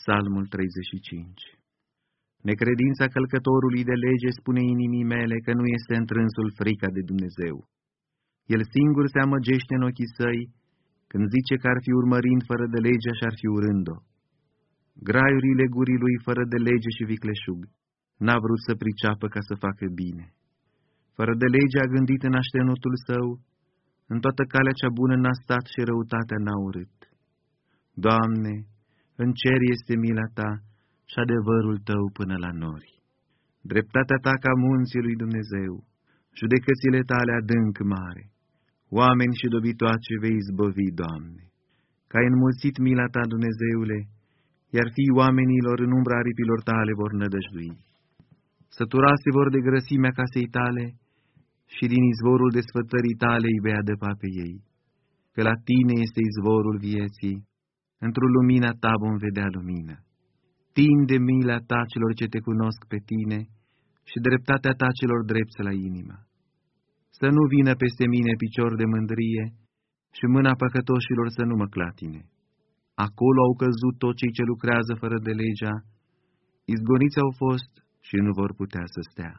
Psalmul 35 Necredința călcătorului de lege spune inimii mele că nu este întrânsul frica de Dumnezeu. El singur se amăgește în ochii săi când zice că ar fi urmărind fără de lege și ar fi urând-o. Graiurile gurii lui fără de lege și vicleșug n-a vrut să priceapă ca să facă bine. Fără de lege a gândit în aștenutul său, în toată calea cea bună n-a stat și răutatea n-a urât. Doamne, în cer este mila Ta și adevărul Tău până la nori. Dreptatea Ta ca munții lui Dumnezeu, judecățile Tale adânc mare, oameni și dobitoace vei izbăvi, Doamne. Ca ai înmulțit mila Ta, Dumnezeule, iar fii oamenilor în umbra aripilor Tale vor nădăjdui. Săturase vor de grăsimea casei Tale și din izvorul desfătării Tale îi vei adăpa pe ei, că la Tine este izvorul vieții, într-o lumina Ta vom vedea lumină. Tinde mila Ta celor ce Te cunosc pe Tine și dreptatea Ta celor drepți la inimă. Să nu vină peste mine picior de mândrie și mâna păcătoșilor să nu mă clatine. Acolo au căzut toți cei ce lucrează fără de legea, izgoniți au fost și nu vor putea să stea.